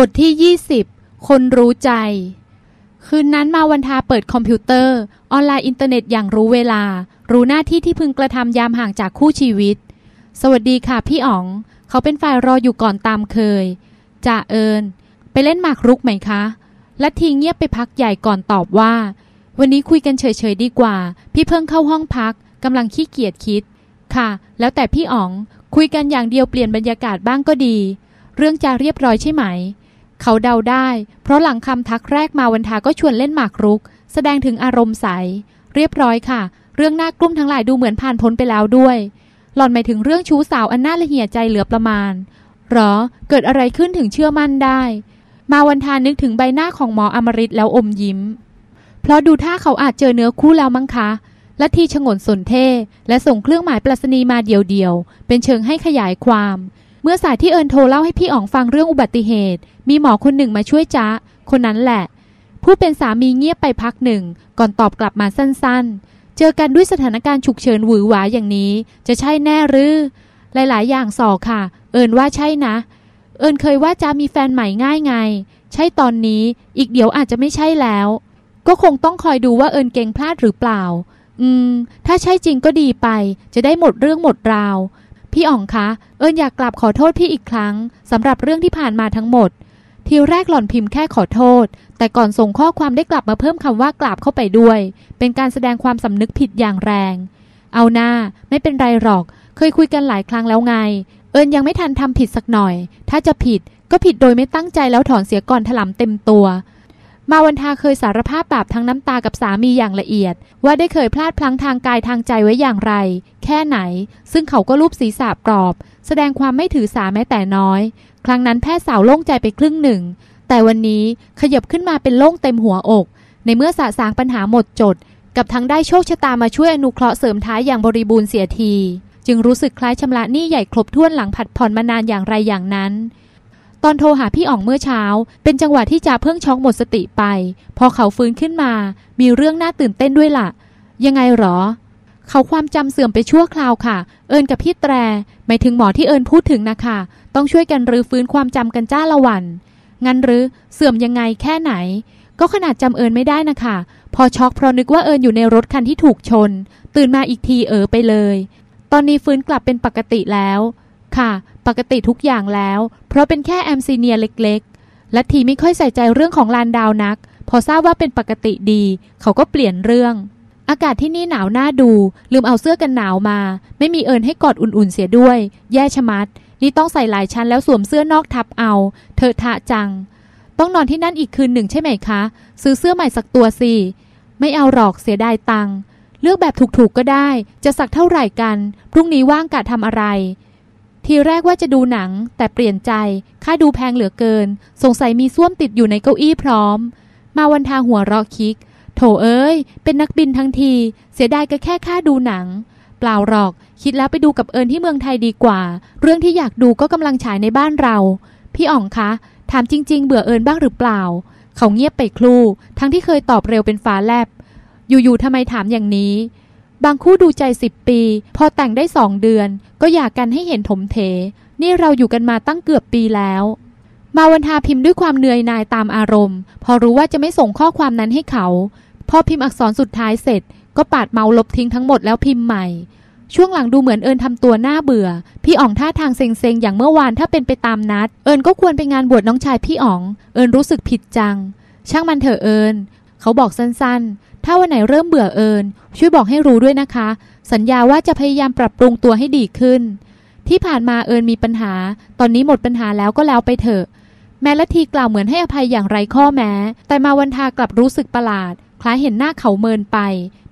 บทที่ 20 คนรู้ใจ คืนนั้นมาวันทาเปิดคอมพิวเตอร์ ออนไลน์อินเทอร์เน็ตอย่างรู้เวลา รู้หน้าที่ที่พึงกระทำยามห่างจากคู่ชีวิต สวัสดีค่ะพี่อ๋อง เขาเป็นฝ่ายรออยู่ก่อนตามเคยจ้าเชิญไปเล่นหมากรุกไหมคะ ลัทธิเงียบไปพักใหญ่ก่อนตอบว่า วันนี้คุยกันเฉยๆดีกว่า พี่เพิ่งเข้าห้องพักกำลังขี้เกียจคิด ค่ะ แล้วแต่พี่อ๋องคุยกันอย่างเดียวเปลี่ยนบรรยากาศบ้างก็ดี เรื่องจะเรียบร้อยใช่ไหม เขาเดาได้ เพราะหลังคำทักแรกมาวันทาก็ชวนเล่นหมากรุก แสดงถึงอารมณ์ใส เรียบร้อยค่ะ เรื่องหน่ากลุ้มทั้งหลายดูเหมือนผ่านพ้นไปแล้วด้วย หล่อนหมายถึงเรื่องชู้สาวอันน่าละเหี่ยใจเหลือประมาณหรอ เกิดอะไรขึ้นถึงเชื่อมั่นได้ มาวันทานึกถึงใบหน้าของหมออมริตแล้วอมยิ้ม เพราะดูท่าเขาอาจเจอเนื้อคู่แล้วมั้งคะและทีชงนสนเทและส่งเครื่องหมายปรัชนีมาเดียวๆ เป็นเชิงให้ขยายความ เมื่อสายที่เอิญโทรเล่าให้พี่อ๋องฟังเรื่องอุบัติเหตุ มีหมอคนหนึ่งมาช่วยจ้าคนนั้นแหละ ผู้เป็นสามีเงียบไปพักหนึ่ง ก่อนตอบกลับมาสั้นๆ เจอกันด้วยสถานการณ์ฉุกเฉินหวือหวาอย่างนี้ จะใช่แน่หรือ หลายๆ อย่างสอค่ะ เอิญว่าใช่นะ เอิญเคยว่าจ้ามีแฟนใหม่ง่ายไง ใช่ตอนนี้ อีกเดี๋ยวอาจจะไม่ใช่แล้ว ก็คงต้องคอยดูว่าเอิญเก่งพลาดหรือเปล่า อืม ถ้าใช่จริงก็ดีไป จะได้หมดเรื่องหมดราว พี่อ๋องคะ เอิญอยากกลับขอโทษพี่อีกครั้งสำหรับเรื่องที่ผ่านมาทั้งหมด ทีแรกหล่อนพิมพ์แค่ขอโทษ แต่ก่อนส่งข้อความได้กลับมาเพิ่มคำว่ากราบเข้าไปด้วย เป็นการแสดงความสำนึกผิดอย่างแรง เอาหน้า ไม่เป็นไรหรอก เคยคุยกันหลายครั้งแล้วไง เอิญยังไม่ทันทำผิดสักหน่อย ถ้าจะผิดก็ผิดโดยไม่ตั้งใจแล้วถอนเสียก่อนถลำเต็มตัว มาวันทาเคยสารภาพบาปทั้งน้ำตากับสามีอย่างละเอียด ว่าได้เคยพลาดพลั้งทางกายทางใจไว้อย่างไร แค่ไหน ซึ่งเขาก็รูปศีรษะปลอบ แสดงความไม่ถือสาแม้แต่น้อย ครั้งนั้นแพทย์สาวโล่งใจไปครึ่งหนึ่ง แต่วันนี้ขยับขึ้นมาเป็นโล่งเต็มหัวอก ในเมื่อสะสางปัญหาหมดจด กับทั้งได้โชคชะตามาช่วยอนุเคราะห์เสริมท้ายอย่างบริบูรณ์เสียที จึงรู้สึกคล้ายชำระหนี้ใหญ่ครบถ้วนหลังผัดผ่อนมานานอย่างไรอย่างนั้น ตอนโทรหาพี่อ๋องเมื่อเช้า เป็นจังหวะที่จ่าเพิ่งช็อกหมดสติไป พอเขาฟื้นขึ้นมา มีเรื่องน่าตื่นเต้นด้วยละ่ะ ยังไงหรอ เขาความจำเสื่อมไปชั่วคราวค่ะ เอิญกับพี่แตรหมายถึงหมอที่เอิญพูดถึงนะคะ ต้องช่วยกันรื้อฟื้นความจำกันจ้าละวัน งั้นหรือเสื่อมยังไงแค่ไหน ก็ขนาดจำเอิญไม่ได้นะคะ พอช็อกเพราะนึกว่าเอิญอยู่ในรถคันที่ถูกชน ตื่นมาอีกทีเออไปเลย ตอนนี้ฟื้นกลับเป็นปกติแล้ว ค่ะ ปกติทุกอย่างแล้ว เพราะเป็นแค่แอมซีเนียเล็กๆ และทีไม่ค่อยใส่ใจเรื่องของลานดาวนัก พอทราบว่าเป็นปกติดี เขาก็เปลี่ยนเรื่อง อากาศที่นี่หนาวน่าดู ลืมเอาเสื้อกันหนาวมา ไม่มีเอิญให้กอดอุ่นๆเสียด้วย แย่ชะมัด นี่ต้องใส่หลายชั้นแล้วสวมเสื้อนอกทับเอา เธอทะจัง ต้องนอนที่นั่นอีกคืนหนึ่งใช่ไหมคะ ซื้อเสื้อใหม่สักตัวสิ ไม่เอาหรอกเสียดายตังค์เลือกแบบถูกๆก็ได้ จะสักเท่าไหร่กัน พรุ่งนี้ว่างกะทำอะไร ทีแรกว่าจะดูหนัง แต่เปลี่ยนใจ ค่าดูแพงเหลือเกิน สงสัยมีส้วมติดอยู่ในเก้าอี้พร้อม มาวันทาหัวเราะคิก โถเอ้ย เป็นนักบินทั้งที เสียดายก็แค่ค่าดูหนัง เปล่าหรอก คิดแล้วไปดูกับเอิญที่เมืองไทยดีกว่า เรื่องที่อยากดูก็กำลังฉายในบ้านเรา พี่อ๋องคะ ถามจริง ๆ เบื่อเอิญบ้างหรือเปล่า เขาเงียบไปครู่ ทั้งที่เคยตอบเร็วเป็นฟ้าแลบ อยู่ๆทำไมถามอย่างนี้ บางคู่ดูใจสิบปี พอแต่งได้สองเดือน ก็อยากกันให้เห็นถมเถนี่เราอยู่กันมาตั้งเกือบปีแล้ว มาวันทาพิมพ์ด้วยความเหนื่อยหน่ายตามอารมณ์ พอรู้ว่าจะไม่ส่งข้อความนั้นให้เขา พอพิมพ์อักษรสุดท้ายเสร็จ ก็ปาดเมาลบทิ้งทั้งหมดแล้วพิมพ์ใหม่ ช่วงหลังดูเหมือนเอิญทำตัวหน้าเบื่อ พี่อ๋องท่าทางเซ็งๆอย่างเมื่อวานถ้าเป็นไปตามนัด เอิญก็ควรไปงานบวชน้องชายพี่อ๋อง เอิญรู้สึกผิดจัง ช่างมันเถอะเอิญเขาบอกสั้นๆ ถ้าวันไหนเริ่มเบื่อเอิญช่วยบอกให้รู้ด้วยนะคะ สัญญาว่าจะพยายามปรับปรุงตัวให้ดีขึ้น ที่ผ่านมาเอิญมีปัญหา ตอนนี้หมดปัญหาแล้วก็แล้วไปเถอะ แม้ละทีกล่าวเหมือนให้อภัยอย่างไรข้อแม้ แต่มาวันทากลับรู้สึกประหลาด คล้ายเห็นหน้าเขาเมินไป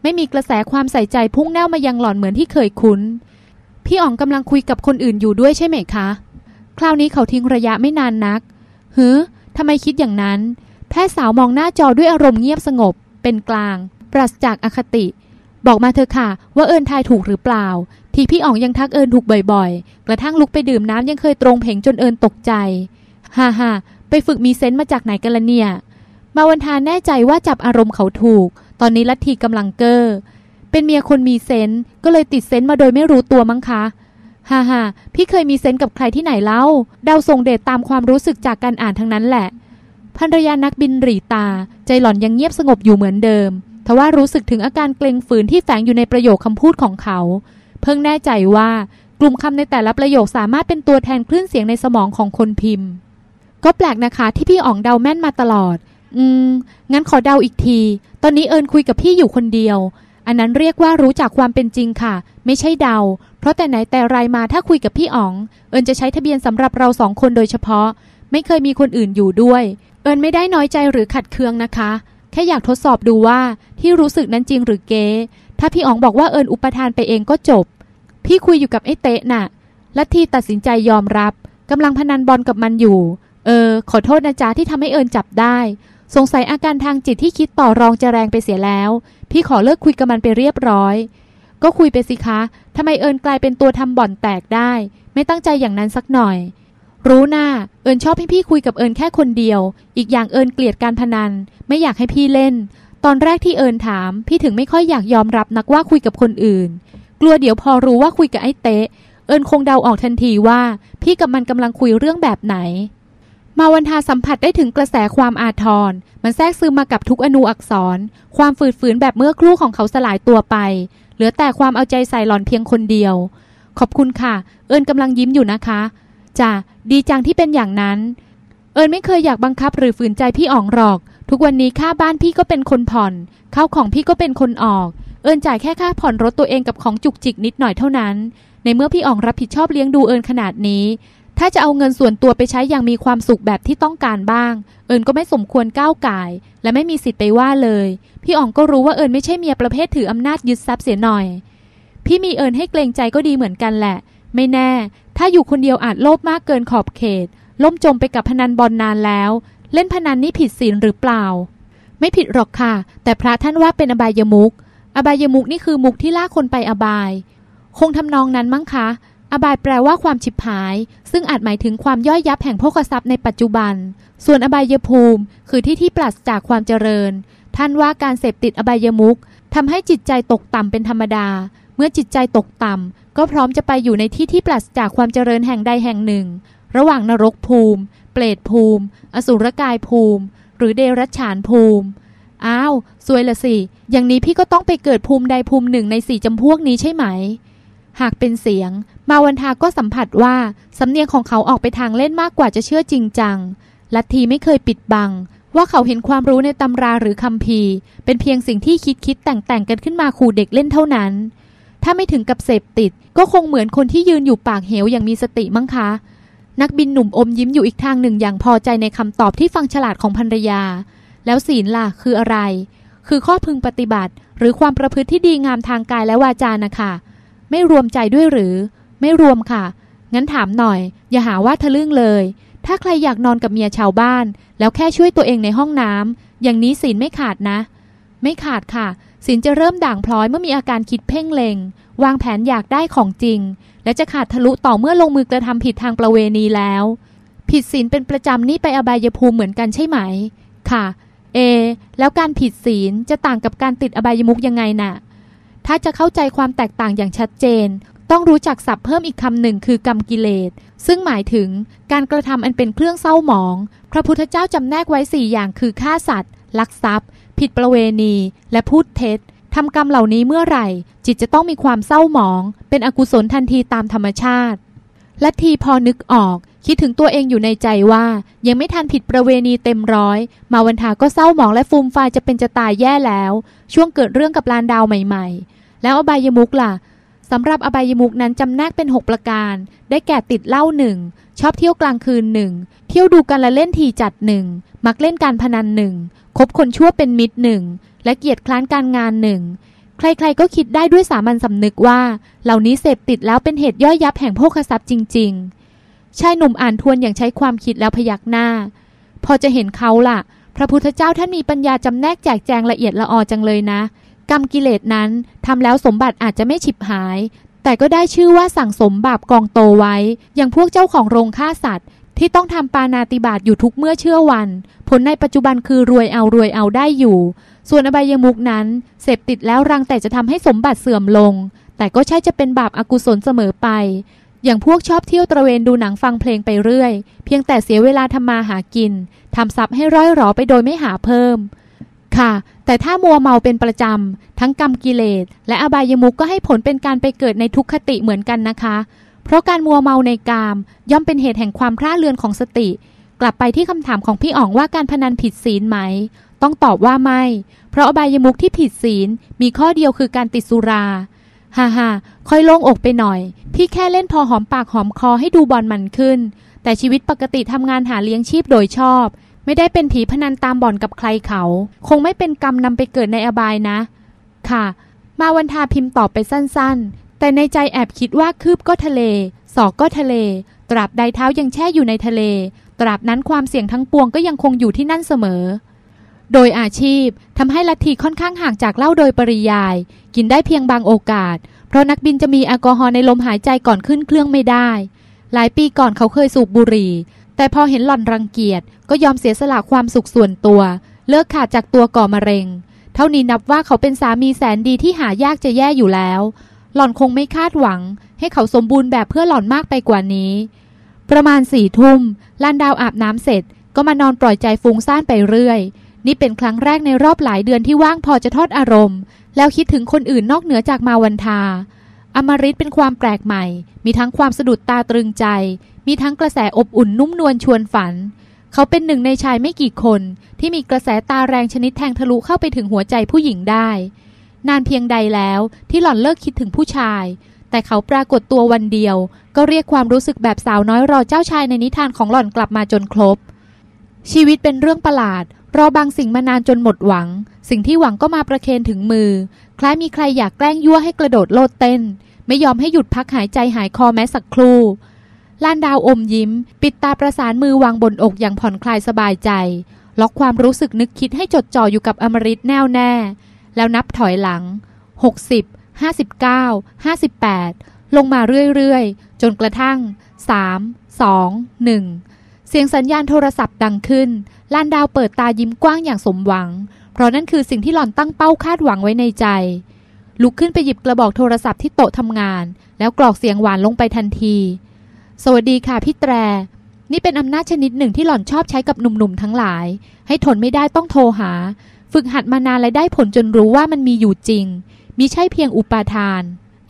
ไม่มีกระแสความใส่ใจพุ่งแน่วมายังหล่อนเหมือนที่เคยคุ้น พี่อ๋องกำลังคุยกับคนอื่นอยู่ด้วยใช่ไหมคะ คราวนี้เขาทิ้งระยะไม่นานนักฮึทำไมคิดอย่างนั้น แพทย์สาวมองหน้าจอด้วยอารมณ์เงียบสงบ เป็นกลาง ปราศจากอคติ บอกมาเถอค่ะ ว่าเอิญทายถูกหรือเปล่า ทีพี่อ๋องยังทักเอิญถูกบ่อยๆ กระทั่งลุกไปดื่มน้ำยังเคยตรงเพ่งจนเอิญตกใจฮ่าฮ่าไปฝึกมีเซนต์มาจากไหนกันละเนี่ย มาวันทาแน่ใจว่าจับอารมณ์เขาถูก ตอนนี้ลัทธิกำลังเก้อเป็นเมียคนมี sense ก็เลยติด sense มาโดยไม่รู้ตัวมั้งคะฮ่าฮ่าพี่เคยมี sense กับใครที่ไหนเล่า เดาทรงเดชตามความรู้สึกจากการอ่านทั้งนั้นแหละภรรยานักบินหรี่ตา ใจหล่อนยังเงียบสงบอยู่เหมือนเดิม ทว่ารู้สึกถึงอาการเกร็งฝืนที่แฝงอยู่ในประโยคคำพูดของเขา เพิ่งแน่ใจว่ากลุ่มคำในแต่ละประโยคสามารถเป็นตัวแทนคลื่นเสียงในสมองของคนพิมพ์ ก็แปลกนะคะที่พี่อ๋องเดาแม่นมาตลอด อืม งั้นขอเดาอีกที ตอนนี้เอิญคุยกับพี่อยู่คนเดียว อันนั้นเรียกว่ารู้จักความเป็นจริงค่ะ ไม่ใช่เดา เพราะแต่ไหนแต่ไรมาถ้าคุยกับพี่อ๋อง เอิญจะใช้ทะเบียนสำหรับเราสองคนโดยเฉพาะ ไม่เคยมีคนอื่นอยู่ด้วย เอิญไม่ได้น้อยใจหรือขัดเคืองนะคะ แค่อยากทดสอบดูว่าที่รู้สึกนั้นจริงหรือเก๊ถ้าพี่อ๋องบอกว่าเอิญอุปทานไปเองก็จบ พี่คุยอยู่กับไอ้เตะน่ะลัทธิตัดสินใจยอมรับกำลังพนันบอลกับมันอยู่ เออ ขอโทษนะจ๊ะที่ทำให้เอิญจับได้ สงสัยอาการทางจิตที่คิดต่อรองจะแรงไปเสียแล้ว พี่ขอเลิกคุยกับมันไปเรียบร้อย ก็คุยไปสิคะทำไมเอิญกลายเป็นตัวทำบ่อนแตกได้ ไม่ตั้งใจอย่างนั้นสักหน่อย รู้หน้าเอิญชอบให้พี่คุยกับเอิญแค่คนเดียว อีกอย่างเอิญเกลียดการพนัน ไม่อยากให้พี่เล่น ตอนแรกที่เอิญถาม พี่ถึงไม่ค่อยอยากยอมรับนักว่าคุยกับคนอื่น กลัวเดี๋ยวพอรู้ว่าคุยกับไอ้เตะ เอิญคงเดาออกทันทีว่า พี่กับมันกำลังคุยเรื่องแบบไหน มาวันทาสัมผัสได้ถึงกระแสความอาทร มันแทรกซึมมากับทุกอนูอักษร ความฝืดฝืนแบบเมื่อครู่ของเขาสลายตัวไป เหลือแต่ความเอาใจใส่หล่อนเพียงคนเดียว ขอบคุณค่ะ เอิญกำลังยิ้มอยู่นะคะจ้ะ ดีจังที่เป็นอย่างนั้น เอิญไม่เคยอยากบังคับหรือฝืนใจพี่อ๋องหรอก ทุกวันนี้ค่าบ้านพี่ก็เป็นคนผ่อนข้าวของพี่ก็เป็นคนออก เอิญจ่ายแค่ค่าผ่อนรถตัวเองกับของจุกจิกนิดหน่อยเท่านั้น ในเมื่อพี่อ๋องรับผิดชอบเลี้ยงดูเอิญขนาดนี้ ถ้าจะเอาเงินส่วนตัวไปใช้อย่างมีความสุขแบบที่ต้องการบ้าง เอิญก็ไม่สมควรก้าวไก่และไม่มีสิทธิ์ไปว่าเลย พี่อ๋องก็รู้ว่าเอิญไม่ใช่เมียประเภทถืออำนาจยึดทรัพย์เสียหน่อย พี่มีเอิญให้เกรงใจก็ดีเหมือนกันแหละ ไม่แน่ ถ้าอยู่คนเดียวอาจโลภมากเกินขอบเขต ล่มจมไปกับพนันบอลนานแล้ว เล่นพนันนี่ผิดศีลหรือเปล่า ไม่ผิดหรอกค่ะ แต่พระท่านว่าเป็นอบายมุก อบายมุกนี่คือมุกที่ล่าคนไปอบาย คงทำนองนั้นมั้งคะ อบายแปลว่าความฉิบหาย ซึ่งอาจหมายถึงความย่อยยับแห่งพกทรัพย์ในปัจจุบัน ส่วนอบายภูมิ คือที่ที่ปราศจากความเจริญ ท่านว่าการเสพติดอบายมุกทำให้จิตใจตกต่ำเป็นธรรมดา เมื่อจิตใจตกต่ำ ก็พร้อมจะไปอยู่ในที่ที่ปราศจากความเจริญแห่งใดแห่งหนึ่ง ระหว่างนรกภูมิ เปรตภูมิ อสุรกายภูมิ หรือเดรัจฉานภูมิ อ้าวสวยละสิ อย่างนี้พี่ก็ต้องไปเกิดภูมิใดภูมิหนึ่งในสี่จำพวกนี้ใช่ไหม หากเป็นเสียง มาวันทาก็สัมผัสว่า สำเนียงของเขาออกไปทางเล่นมากกว่าจะเชื่อจริงจัง ลัทธิไม่เคยปิดบังว่าเขาเห็นความรู้ในตำราหรือคำพีเป็นเพียงสิ่งที่คิดคิดแต่งแต่งกันขึ้นมาขู่เด็กเล่นเท่านั้น ถ้าไม่ถึงกับเสพติด ก็คงเหมือนคนที่ยืนอยู่ปากเหวอย่างมีสติมั้งคะ นักบินหนุ่มอมยิ้มอยู่อีกทางหนึ่งอย่างพอใจในคำตอบที่ฟังฉลาดของภรรยา แล้วศีลล่ะคืออะไร คือข้อพึงปฏิบัติ หรือความประพฤติที่ดีงามทางกายและวาจานะคะไม่รวมใจด้วยหรือ ไม่รวมค่ะ งั้นถามหน่อย อย่าหาว่าทะลึ่งเลย ถ้าใครอยากนอนกับเมียชาวบ้าน แล้วแค่ช่วยตัวเองในห้องน้ำอย่างนี้ศีลไม่ขาดนะ ไม่ขาดค่ะ ศีลจะเริ่มด่างพลอยเมื่อมีอาการคิดเพ่งเลงวางแผนอยากได้ของจริง และจะขาดทะลุต่อเมื่อลงมือกระทำผิดทางประเวณีแล้ว ผิดศีลเป็นประจำนี่ไปอบายภูมิเหมือนกันใช่ไหม ค่ะ เอ แล้วการผิดศีลจะต่างกับการติดอบายมุกยังไงน่ะ ถ้าจะเข้าใจความแตกต่างอย่างชัดเจน ต้องรู้จักศัพท์เพิ่มอีกคำหนึ่งคือกรรมกิเลส ซึ่งหมายถึงการกระทำอันเป็นเครื่องเศร้าหมอง พระพุทธเจ้าจำแนกไว้สี่อย่างคือฆ่าสัตว์ ลักทรัพย์ ผิดประเวณี และพูดเท็จทำกรรมเหล่านี้เมื่อไหร่ จิตจะต้องมีความเศร้าหมอง เป็นอกุศลทันทีตามธรรมชาติ และทีพอนึกออกคิดถึงตัวเองอยู่ในใจว่า ยังไม่ทันผิดประเวณีเต็มร้อย มาวันทาก็เศร้าหมองและฟูมฟายจะเป็นจะตายแย่แล้ว ช่วงเกิดเรื่องกับลานดาวใหม่ ๆ แล้วอบายมุกล่ะสำหรับอบายมุกนั้นจำแนกเป็น 6 ประการ ได้แก่ติดเหล้าหนึ่งชอบเที่ยวกลางคืนหนึ่ง ที่ยวดูกันละเล่นทีจัดหนึ่งมักเล่นการพนันหนึ่งคบคนชั่วเป็นมิตรหนึ่งและเกียรติคร้านการงานหนึ่งใครๆก็คิดได้ด้วยสามัญสำนึกว่า เหล่านี้เสพติดแล้วเป็นเหตุย่อยยับแห่งโภคทรัพย์จริง ๆชายหนุ่มอ่านทวนอย่างใช้ความคิดแล้วพยักหน้า พอจะเห็นเขาล่ะ พระพุทธเจ้าท่านมีปัญญาจำแนกแจกแจงละเอียดละออจังเลยนะ กรรมกิเลสนั้นทำแล้วสมบัติอาจจะไม่ฉิบหาย แต่ก็ได้ชื่อว่าสั่งสมบาปกองโตไว้ อย่างพวกเจ้าของโรงฆ่าสัตว์ ที่ต้องทำปานาติบาตอยู่ทุกเมื่อเชื่อวัน ผลในปัจจุบันคือรวยเอารวยเอาได้อยู่ ส่วนอบายมุกนั้น เสพติดแล้วรังแต่จะทำให้สมบัติเสื่อมลง แต่ก็ใช่จะเป็นบาปอากุศลเสมอไป อย่างพวกชอบเที่ยวตระเวนดูหนังฟังเพลงไปเรื่อย เพียงแต่เสียเวลาทำมาหากินทำทรัพย์ให้ร้อยหรอไปโดยไม่หาเพิ่ม ค่ะ แต่ถ้ามัวเมาเป็นประจำทั้งกรรมกิเลสและอบายมุกก็ให้ผลเป็นการไปเกิดในทุกขติเหมือนกันนะคะ เพราะการมัวเมาในกาม ย่อมเป็นเหตุแห่งความคลาดเลือนของสติ กลับไปที่คำถามของพี่อ๋องว่าการพนันผิดศีลไหม ต้องตอบว่าไม่ เพราะอบายมุกที่ผิดศีลมีข้อเดียวคือการติดสุราฮ่าฮ่าค่อยโล่งอกไปหน่อย พี่แค่เล่นพอหอมปากหอมคอให้ดูบอลมันขึ้น แต่ชีวิตปกติทำงานหาเลี้ยงชีพโดยชอบ ไม่ได้เป็นผีพนันตามบ่อนกับใครเขา คงไม่เป็นกรรมนำไปเกิดในอบายนะ ค่ะ มาวันทาพิมพ์ตอบไปสั้นๆ แต่ในใจแอบคิดว่าคืบก็ทะเล ศอกก็ทะเล ตราบใดเท้ายังแช่อยู่ในทะเล ตราบนั้นความเสี่ยงทั้งปวงก็ยังคงอยู่ที่นั่นเสมอ โดยอาชีพทำให้ลัทธิค่อนข้างห่างจากเหล้าโดยปริยาย กินได้เพียงบางโอกาส เพราะนักบินจะมีแอลกอฮอล์ในลมหายใจก่อนขึ้นเครื่องไม่ได้ หลายปีก่อนเขาเคยสูบบุหรี่ แต่พอเห็นหล่อนรังเกียจก็ยอมเสียสละความสุขส่วนตัว เลิกขาดจากตัวก่อมะเร็ง เท่านี้นับว่าเขาเป็นสามีแสนดีที่หายากจะแย่อยู่แล้ว หล่อนคงไม่คาดหวัง ให้เขาสมบูรณ์แบบเพื่อหล่อนมากไปกว่านี้ ประมาณสี่ทุ่มลานดาวอาบน้ำเสร็จก็มานอนปล่อยใจฟุ้งซ่านไปเรื่อย นี่เป็นครั้งแรกในรอบหลายเดือนที่ว่างพอจะทอดอารมณ์ แล้วคิดถึงคนอื่นนอกเหนือจากมาวันทา อมริตเป็นความแปลกใหม่ มีทั้งความสะดุดตาตรึงใจ มีทั้งกระแสอบอุ่นนุ่มนวลชวนฝัน เขาเป็นหนึ่งในชายไม่กี่คน ที่มีกระแสตาแรงชนิดแทงทะลุเข้าไปถึงหัวใจผู้หญิงได้ นานเพียงใดแล้วที่หล่อนเลิกคิดถึงผู้ชาย แต่เขาปรากฏตัววันเดียว ก็เรียกความรู้สึกแบบสาวน้อยรอเจ้าชายในนิทานของหล่อนกลับมาจนครบ ชีวิตเป็นเรื่องประหลาด รอบางสิ่งมานานจนหมดหวัง สิ่งที่หวังก็มาประเคนถึงมือ คล้ายมีใครอยากแกล้งยั่วให้กระโดดโลดเต้น ไม่ยอมให้หยุดพักหายใจหายคอแม้สักครู่ล้านดาวอมยิ้ม ปิดตาประสานมือวางบนอกอย่างผ่อนคลายสบายใจ ล็อกความรู้สึกนึกคิดให้จดจ่ออยู่กับอมริตแน่วแน่ แล้วนับถอยหลัง 60 59 58 ลงมาเรื่อยๆ จนกระทั่ง 3 2 1 เสียงสัญญาณโทรศัพท์ดังขึ้นลานดาวเปิดตายิ้มกว้างอย่างสมหวัง เพราะนั่นคือสิ่งที่หล่อนตั้งเป้าคาดหวังไว้ในใจ ลุกขึ้นไปหยิบกระบอกโทรศัพท์ที่โต๊ะทำงาน แล้วกรอกเสียงหวานลงไปทันที สวัสดีค่ะพี่แตร นี่เป็นอำนาจชนิดหนึ่งที่หล่อนชอบใช้กับหนุ่มๆทั้งหลาย ให้ทนไม่ได้ต้องโทรหา ฝึกหัดมานานและได้ผลจนรู้ว่ามันมีอยู่จริง มิใช่เพียงอุปาทาน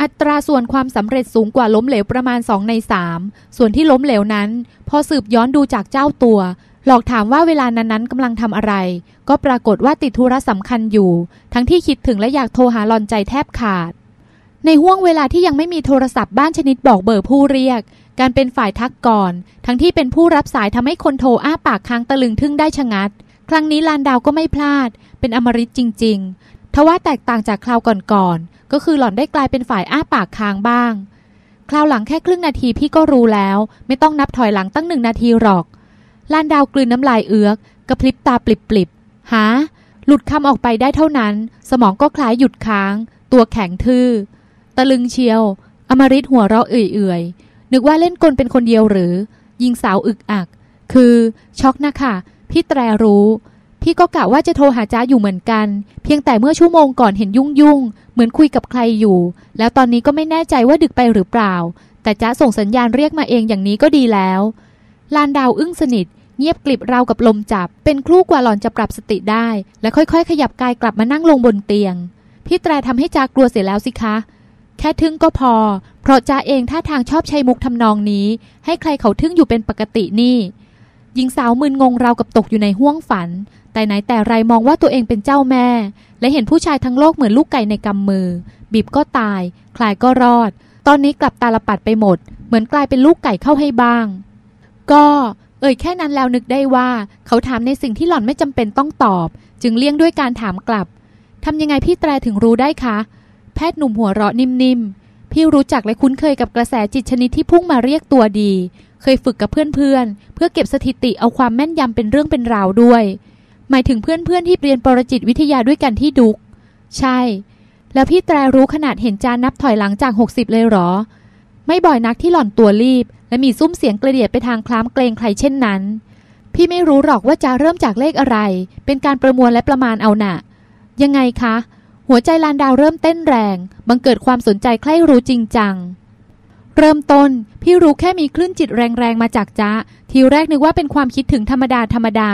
อัตราส่วนความสำเร็จสูงกว่าล้มเหลวประมาณ 2 ใน 3 ส่วนที่ล้มเหลวนั้น พอสืบย้อนดูจากเจ้าตัว หลอกถามว่าเวลานั้นๆกำลังทำอะไร ก็ปรากฏว่าติดธุระสำคัญอยู่ ทั้งที่คิดถึงและอยากโทรหาหลอนใจแทบขาด ในห่วงเวลาที่ยังไม่มีโทรศัพท์บ้านชนิดบอกเบอร์ผู้เรียก การเป็นฝ่ายทักก่อน ทั้งที่เป็นผู้รับสายทำให้คนโทรอ้าปากค้างตะลึงทึ่งได้ชะงัด ครั้งนี้ลานดาวก็ไม่พลาด เป็นอมริตจริง ๆ ทว่าแตกต่างจากคราวก่อนๆ ก็คือหล่อนได้กลายเป็นฝ่ายอ้าปากค้างบ้าง คราวหลังแค่ครึ่งนาทีพี่ก็รู้แล้ว ไม่ต้องนับถอยหลังตั้งหนึ่งนาทีหรอก ลานดาวกลืนน้ำลายเอือกกระพริบตาปลิบๆหา หลุดคำออกไปได้เท่านั้น สมองก็คล้ายหยุดค้าง ตัวแข็งทื่อ ตะลึงเชียว อมริตหัวเราะเอื่อยๆนึกว่าเล่นกลเป็นคนเดียวหรือ ยิงสาวอึกอัก คือ ช็อกนะค่ะ พี่แตรรู้ พี่ก็กะว่าจะโทรหาจ้าอยู่เหมือนกัน เพียงแต่เมื่อชั่วโมงก่อนเห็นยุ่งยุ่งเหมือนคุยกับใครอยู่ แล้วตอนนี้ก็ไม่แน่ใจว่าดึกไปหรือเปล่า แต่จ้าส่งสัญญาณเรียกมาเองอย่างนี้ก็ดีแล้วลานดาวอึ้งสนิท เงียบกลิบราวกับลมจับ เป็นครู่กว่าหล่อนจะปรับสติได้ และค่อยๆ ขยับกายกลับมานั่งลงบนเตียง พี่แตรทำให้จ้ากลัวเสียแล้วสิคะแค่ทึ่งก็พอ เพราะจ้าเองท่าทางชอบใช้มุกทำนองนี้ ให้ใครเขาทึ่งอยู่เป็นปกตินี่ หญิงสาวมึนงงราวกับตกอยู่ในห้วงฝัน แต่ไหนแต่ไรมองว่าตัวเองเป็นเจ้าแม่ และเห็นผู้ชายทั้งโลกเหมือนลูกไก่ในกำมือ บีบก็ตาย คลายก็รอด ตอนนี้กลับตาลปัดไปหมด เหมือนกลายเป็นลูกไก่เข้าให้บ้าง ก็ เอ่ยแค่นั้นแล้วนึกได้ว่า เขาถามในสิ่งที่หล่อนไม่จำเป็นต้องตอบ จึงเลี่ยงด้วยการถามกลับทำยังไงพี่แตรถึงรู้ได้คะ แพทย์หนุ่มหัวเราะนิ่มๆพี่รู้จักและคุ้นเคยกับกระแสจิตชนิดที่พุ่งมาเรียกตัวดี เคยฝึกกับเพื่อนๆเพื่อเก็บสถิติเอาความแม่นยำเป็นเรื่องเป็นราวด้วย หมายถึงเพื่อนๆที่เรียนปรจิตวิทยาด้วยกันที่ดุก ใช่ แล้วพี่แตรรู้ขนาดเห็นจานนับถอยหลังจาก 60 เลยหรอ ไม่บ่อยนักที่หล่อนตัวรีบ และมีซุ้มเสียงกระเดียดไปทางคล้ามเกรงใครเช่นนั้น พี่ไม่รู้หรอกว่าจะเริ่มจากเลขอะไร เป็นการประมวลและประมาณเอาหนะ่ะยังไงคะ หัวใจลานดาวเริ่มเต้นแรง บังเกิดความสนใจใคร่รู้จริงจัง เริ่มต้น พี่รู้แค่มีคลื่นจิตแรงๆมาจากจ๊ะทีแรกนึกว่าเป็นความคิดถึงธรรมดาธรรมดา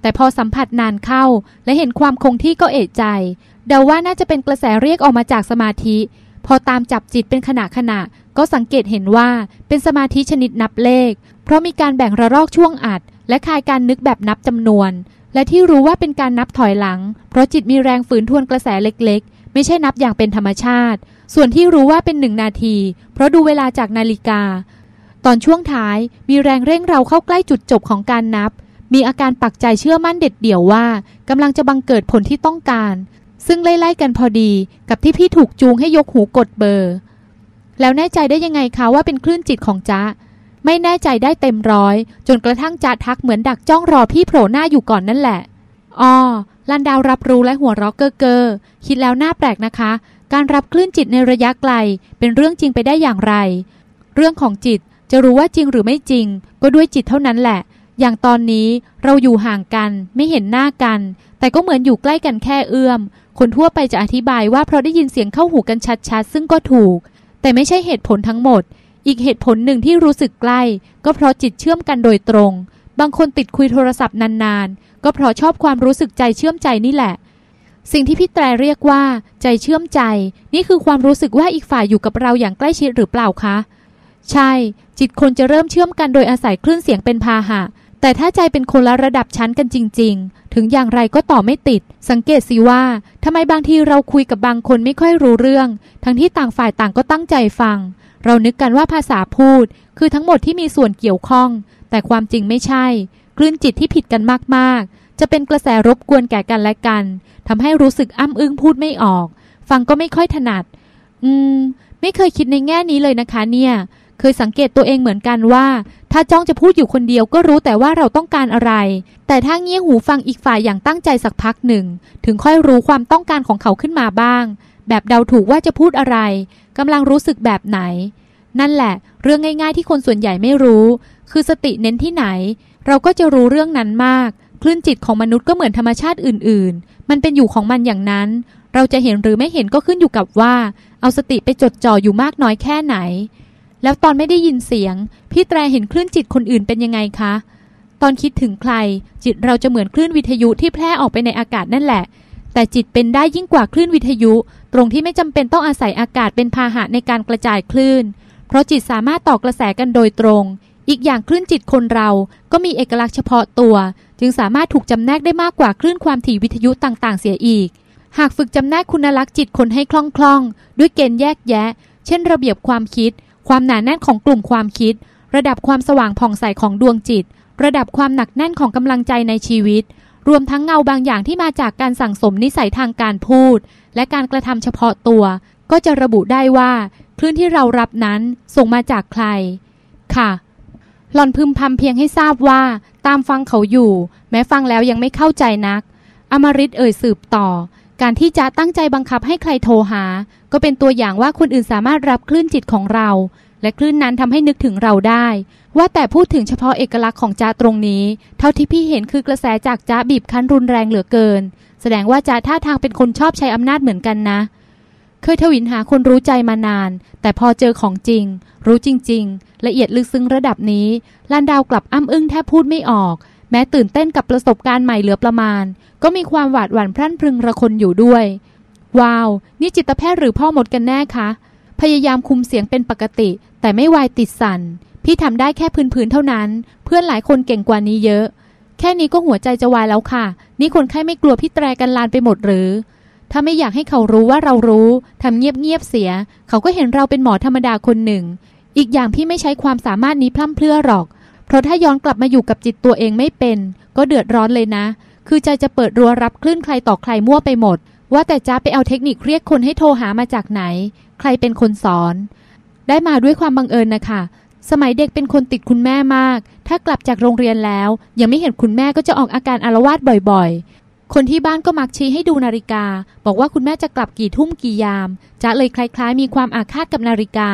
แต่พอสัมผัสนานเข้า และเห็นความคงที่ก็เอะใจ เดาว่าน่าจะเป็นกระแสเรียกออกมาจากสมาธิ พอตามจับจิตเป็นขณะขณะ ก็สังเกตเห็นว่าเป็นสมาธิชนิดนับเลข เพราะมีการแบ่งระลอกช่วงอัด และคายการนึกแบบนับจำนวน และที่รู้ว่าเป็นการนับถอยหลัง เพราะจิตมีแรงฝืนทวนกระแสเล็ก ไม่ใช่นับอย่างเป็นธรรมชาติ ส่วนที่รู้ว่าเป็นหนึ่งนาที เพราะดูเวลาจากนาฬิกา ตอนช่วงท้ายมีแรงเร่งเราเข้าใกล้จุดจบของการนับ มีอาการปักใจเชื่อมั่นเด็ดเดี่ยวว่ากำลังจะบังเกิดผลที่ต้องการ ซึ่งไล่ๆกันพอดีกับที่พี่ถูกจูงให้ยกหูกดเบอร์ แล้วแน่ใจได้ยังไงคะว่าเป็นคลื่นจิตของจ๊ะไม่แน่ใจได้เต็มร้อย จนกระทั่งจ๊ะทักเหมือนดักจ้องรอพี่โผล่หน้าอยู่ก่อนนั่นแหละอ้อ ลันดาวรับรู้และหัวเราะเก้อเกอคิดแล้วน่าแปลกนะคะ การรับคลื่นจิตในระยะไกล เป็นเรื่องจริงไปได้อย่างไร เรื่องของจิตจะรู้ว่าจริงหรือไม่จริง ก็ด้วยจิตเท่านั้นแหละ อย่างตอนนี้เราอยู่ห่างกันไม่เห็นหน้ากัน แต่ก็เหมือนอยู่ใกล้กันแค่เอื้อม คนทั่วไปจะอธิบายว่าเพราะได้ยินเสียงเข้าหูกันชัดๆ ซึ่งก็ถูก แต่ไม่ใช่เหตุผลทั้งหมด อีกเหตุผลหนึ่งที่รู้สึกใกล้ ก็เพราะจิตเชื่อมกันโดยตรง บางคนติดคุยโทรศัพท์นานๆ ก็เพราะชอบความรู้สึกใจเชื่อมใจนี่แหละ สิ่งที่พี่แตรเรียกว่าใจเชื่อมใจ นี่คือความรู้สึกว่าอีกฝ่ายอยู่กับเราอย่างใกล้ชิดหรือเปล่าคะ ใช่ จิตคนจะเริ่มเชื่อมกันโดยอาศัยคลื่นเสียงเป็นพาหะ แต่ถ้าใจเป็นคนละระดับชั้นกันจริง ๆ ถึงอย่างไรก็ต่อไม่ติด สังเกตสิว่าทำไมบางทีเราคุยกับบางคนไม่ค่อยรู้เรื่อง ทั้งที่ต่างฝ่ายต่างก็ตั้งใจฟัง เรานึกกันว่าภาษาพูด คือทั้งหมดที่มีส่วนเกี่ยวข้อง แต่ความจริงไม่ใช่ คลื่นจิตที่ผิดกันมากๆ จะเป็นกระแสรบกวนแก่กันและกันทำให้รู้สึกอ้ำอึ้งพูดไม่ออก ฟังก็ไม่ค่อยถนัด อืม ไม่เคยคิดในแง่นี้เลยนะคะ เนี่ย เคยสังเกตตัวเองเหมือนกันว่า ถ้าจ้องจะพูดอยู่คนเดียวก็รู้แต่ว่าเราต้องการอะไร แต่ถ้าเงี่ยหูฟังอีกฝ่ายอย่างตั้งใจสักพักหนึ่ง ถึงค่อยรู้ความต้องการของเขาขึ้นมาบ้าง แบบเดาถูกว่าจะพูดอะไรกำลังรู้สึกแบบไหน นั่นแหละ เรื่องง่าย ๆ ที่คนส่วนใหญ่ไม่รู้ คือสติเน้นที่ไหน เราก็จะรู้เรื่องนั้นมาก คลื่นจิตของมนุษย์ก็เหมือนธรรมชาติอื่น ๆ มันเป็นอยู่ของมันอย่างนั้น เราจะเห็นหรือไม่เห็นก็ขึ้นอยู่กับว่า เอาสติไปจดจ่ออยู่มากน้อยแค่ไหน แล้วตอนไม่ได้ยินเสียง พี่แตรเห็นคลื่นจิตคนอื่นเป็นยังไงคะ ตอนคิดถึงใคร จิตเราจะเหมือนคลื่นวิทยุที่แพร่ออกไปในอากาศนั่นแหละ แต่จิตเป็นได้ยิ่งกว่าคลื่นวิทยุ ตรงที่ไม่จำเป็นต้องอาศัยอากาศเป็นพาหะในการกระจายคลื่น เพราะจิตสามารถต่อกระแสกันโดยตรง อีกอย่างคลื่นจิตคนเราก็มีเอกลักษณ์เฉพาะตัว จึงสามารถถูกจำแนกได้มากกว่าคลื่นความถี่วิทยุต่างๆ เสียอีก หากฝึกจำแนกคุณลักษณ์จิตคนให้คล่องๆ ด้วยเกณฑ์แยกแยะ เช่น ระเบียบความคิด ความหนาแน่นของกลุ่มความคิด ระดับความสว่างผ่องใสของดวงจิต ระดับความหนักแน่นของกำลังใจในชีวิต รวมทั้งเงาบางอย่างที่มาจากการสั่งสมนิสัยทางการพูด และการกระทำเฉพาะตัว ก็จะระบุได้ว่า คลื่นที่เรารับนั้นส่งมาจากใคร ค่ะ หล่อนพึมพำเพียงให้ทราบว่าตามฟังเขาอยู่ แม้ฟังแล้วยังไม่เข้าใจนัก อมริตเอ่ยสืบต่อ การที่จะตั้งใจบังคับให้ใครโทรหา ก็เป็นตัวอย่างว่าคนอื่นสามารถรับคลื่นจิตของเรา และคลื่นนั้นทำให้นึกถึงเราได้ ว่าแต่พูดถึงเฉพาะเอกลักษณ์ของจ้าตรงนี้ เท่าที่พี่เห็นคือกระแสจากจ้าบีบคั้นรุนแรงเหลือเกิน แสดงว่าจ้าท่าทางเป็นคนชอบใช้อำนาจเหมือนกันนะเเคยทวินหาคนรู้ใจมานาน แต่พอเจอของจริง รู้จริง ๆ ละเอียดลึกซึ้งระดับนี้ลานดาวกลับอ้ำอึ้งแทบพูดไม่ออก แม้ตื่นเต้นกับประสบการณ์ใหม่เหลือประมาณ ก็มีความหวาดหวั่นพรั่นพรึงระคนอยู่ด้วย ว้าว นี่จิตแพทย์หรือพ่อหมดกันแน่คะ พยายามคุมเสียงเป็นปกติ แต่ไม่วายติดสัน่น พี่ทำได้แค่พื้นๆเท่านั้น เพื่อนหลายคนเก่งกว่านี้เยอะ แค่นี้ก็หัวใจจะวายแล้วค่ะ นี่คนไข้ไม่กลัวพี่แตรกันลานไปหมดหรือ ถ้าไม่อยากให้เขารู้ว่าเรารู้ทำเงียบๆเสีย เขาก็เห็นเราเป็นหมอธรรมดาคนหนึ่ง อีกอย่างพี่ไม่ใช้ความสามารถนี้พร่ำเพรื่อหรอก เพราะถ้าย้อนกลับมาอยู่กับจิตตัวเองไม่เป็น ก็เดือดร้อนเลยนะ คือใจจะเปิดรั่วรับคลื่นใครต่อใครมั่วไปหมด ว่าแต่จ้าไปเอาเทคนิคเรียกคนให้โทรหามาจากไหน ใครเป็นคนสอน ได้มาด้วยความบังเอิญนะคะสมัยเด็กเป็นคนติดคุณแม่มาก ถ้ากลับจากโรงเรียนแล้ว ยังไม่เห็นคุณแม่ก็จะออกอาการอาละวาดบ่อย คนที่บ้านก็มักชี้ให้ดูนาฬิกา บอกว่าคุณแม่จะกลับกี่ทุ่มกี่ยามจ้าเลยคล้ายๆ มีความอาฆาตกับนาฬิกา